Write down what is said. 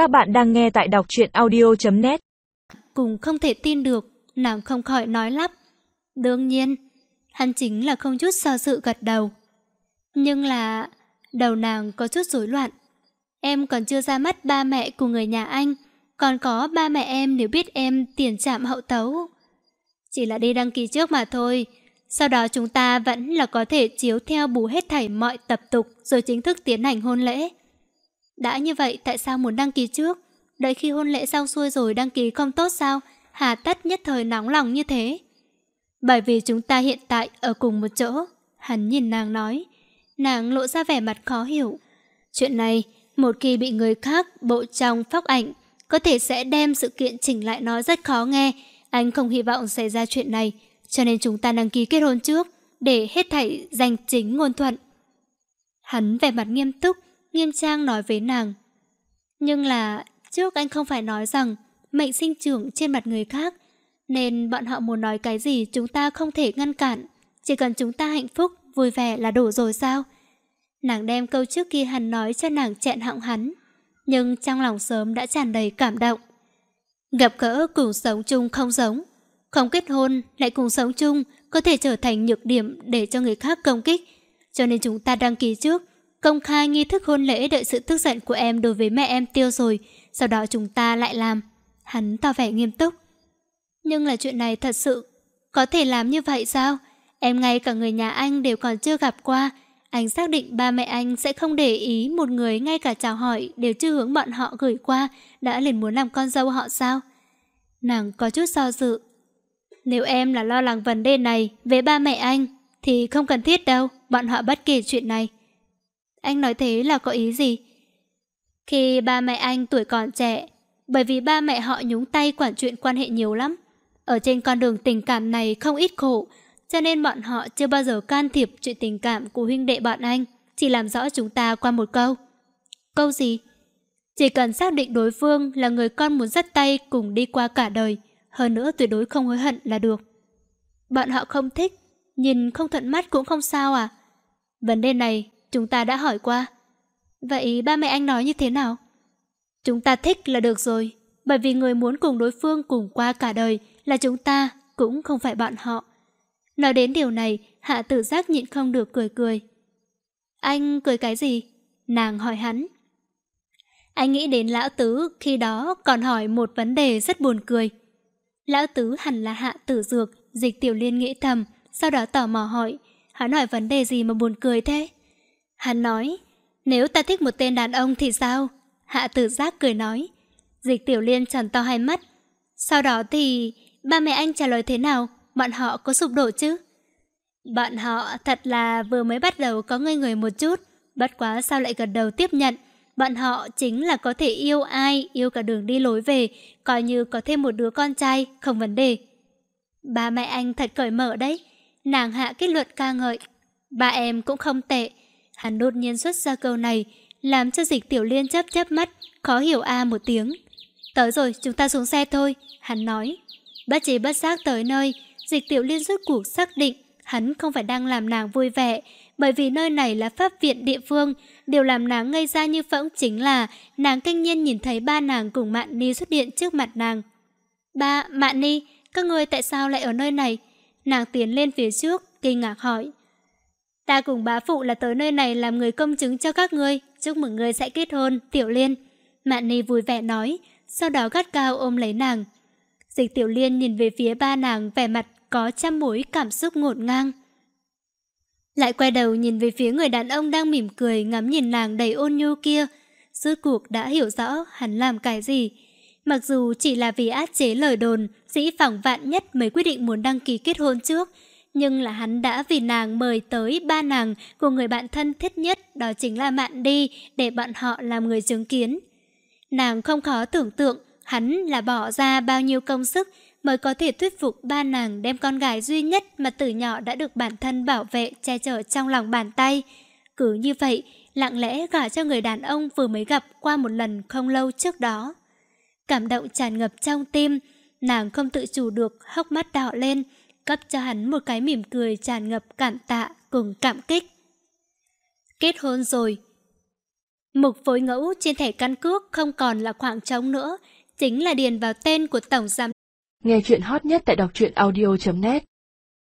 Các bạn đang nghe tại đọc truyện audio.net Cùng không thể tin được, nàng không khỏi nói lắp. Đương nhiên, hắn chính là không chút do dự gật đầu. Nhưng là... đầu nàng có chút rối loạn. Em còn chưa ra mắt ba mẹ của người nhà anh, còn có ba mẹ em nếu biết em tiền trạm hậu tấu. Chỉ là đi đăng ký trước mà thôi, sau đó chúng ta vẫn là có thể chiếu theo bù hết thảy mọi tập tục rồi chính thức tiến hành hôn lễ. Đã như vậy tại sao muốn đăng ký trước? Đợi khi hôn lễ xong xuôi rồi đăng ký không tốt sao? Hà tất nhất thời nóng lòng như thế. Bởi vì chúng ta hiện tại ở cùng một chỗ. Hắn nhìn nàng nói. Nàng lộ ra vẻ mặt khó hiểu. Chuyện này, một khi bị người khác bộ trong phóc ảnh, có thể sẽ đem sự kiện chỉnh lại nói rất khó nghe. Anh không hy vọng xảy ra chuyện này, cho nên chúng ta đăng ký kết hôn trước, để hết thảy danh chính ngôn thuận. Hắn vẻ mặt nghiêm túc, nghiêm trang nói với nàng. Nhưng là trước anh không phải nói rằng mệnh sinh trưởng trên mặt người khác, nên bọn họ muốn nói cái gì chúng ta không thể ngăn cản. Chỉ cần chúng ta hạnh phúc, vui vẻ là đủ rồi sao? Nàng đem câu trước kia hắn nói cho nàng chẹn họng hắn, nhưng trong lòng sớm đã tràn đầy cảm động. Gặp gỡ cùng sống chung không giống, không kết hôn lại cùng sống chung có thể trở thành nhược điểm để cho người khác công kích. Cho nên chúng ta đăng ký trước, công khai nghi thức hôn lễ đợi sự tức giận của em đối với mẹ em tiêu rồi, sau đó chúng ta lại làm. Hắn tỏ vẻ nghiêm túc. Nhưng là chuyện này thật sự có thể làm như vậy sao? Em ngay cả người nhà anh đều còn chưa gặp qua. Anh xác định ba mẹ anh sẽ không để ý một người ngay cả chào hỏi đều chưa hướng bọn họ gửi qua đã liền muốn làm con dâu họ sao? Nàng có chút do dự. Nếu em là lo lắng vấn đề này về ba mẹ anh thì không cần thiết đâu, bọn họ bất kể chuyện này. Anh nói thế là có ý gì? Khi ba mẹ anh tuổi còn trẻ, bởi vì ba mẹ họ nhúng tay quản chuyện quan hệ nhiều lắm. Ở trên con đường tình cảm này không ít khổ, cho nên bọn họ chưa bao giờ can thiệp chuyện tình cảm của huynh đệ bọn anh, chỉ làm rõ chúng ta qua một câu. Câu gì? Chỉ cần xác định đối phương là người con muốn dắt tay cùng đi qua cả đời, hơn nữa tuyệt đối không hối hận là được. Bọn họ không thích, nhìn không thuận mắt cũng không sao à? Vấn đề này chúng ta đã hỏi qua. Vậy ba mẹ anh nói như thế nào? Chúng ta thích là được rồi, bởi vì người muốn cùng đối phương cùng qua cả đời là chúng ta, cũng không phải bọn họ. Nói đến điều này, hạ tử giác nhịn không được cười cười. Anh cười cái gì? Nàng hỏi hắn. Anh nghĩ đến lão tứ khi đó còn hỏi một vấn đề rất buồn cười. Lão tứ hẳn là hạ tử dược, dịch tiểu liên nghĩ thầm, sau đó tò mò hỏi, hắn hỏi vấn đề gì mà buồn cười thế? Hắn nói, nếu ta thích một tên đàn ông thì sao? Hạ tử giác cười nói. Dịch tiểu liên tròn to hai mắt. Sau đó thì ba mẹ anh trả lời thế nào? Bọn họ có sụp đổ chứ? Bọn họ thật là vừa mới bắt đầu có ngây người một chút. Bất quá sao lại gật đầu tiếp nhận. Bọn họ chính là có thể yêu ai, yêu cả đường đi lối về, coi như có thêm một đứa con trai, không vấn đề. Ba mẹ anh thật cởi mở đấy. Nàng hạ kết luận ca ngợi. Ba em cũng không tệ. Hắn đột nhiên xuất ra câu này, làm cho dịch tiểu liên chấp chấp mắt, khó hiểu a một tiếng. Tới rồi, chúng ta xuống xe thôi, hắn nói. Bất trí bất giác tới nơi, dịch tiểu liên rút cuộc xác định hắn không phải đang làm nàng vui vẻ, bởi vì nơi này là pháp viện địa phương, điều làm nàng ngây ra như phẫng chính là nàng kinh nhiên nhìn thấy ba nàng cùng Mạn Ni xuất hiện trước mặt nàng. Ba, Mạn Ni, các người tại sao lại ở nơi này? Nàng tiến lên phía trước, kinh ngạc hỏi. Ta cùng bá phụ là tới nơi này làm người công chứng cho các ngươi, chúc mừng ngươi sẽ kết hôn, Tiểu Liên. Mạn Ni vui vẻ nói, sau đó gắt cao ôm lấy nàng. Dịch Tiểu Liên nhìn về phía ba nàng vẻ mặt có trăm mối cảm xúc ngột ngang. Lại quay đầu nhìn về phía người đàn ông đang mỉm cười ngắm nhìn nàng đầy ôn nhu kia. Rốt cuộc đã hiểu rõ hắn làm cái gì. Mặc dù chỉ là vì át chế lời đồn, dĩ phỏng vạn nhất mới quyết định muốn đăng ký kết hôn trước, nhưng là hắn đã vì nàng mời tới ba nàng của người bạn thân thiết nhất đó chính là Mạn Đi để bọn họ làm người chứng kiến. Nàng không khó tưởng tượng hắn là bỏ ra bao nhiêu công sức mới có thể thuyết phục ba nàng đem con gái duy nhất mà từ nhỏ đã được bản thân bảo vệ che chở trong lòng bàn tay. Cứ như vậy, lặng lẽ gả cho người đàn ông vừa mới gặp qua một lần không lâu trước đó. Cảm động tràn ngập trong tim, nàng không tự chủ được hốc mắt đỏ lên, cấp cho hắn một cái mỉm cười tràn ngập cảm tạ cùng cảm kích. Kết hôn rồi. Mục phối ngẫu trên thẻ căn cước không còn là khoảng trống nữa, chính là điền vào tên của tổng giám. Nghe chuyện hot nhất tại đọc truyện audio.net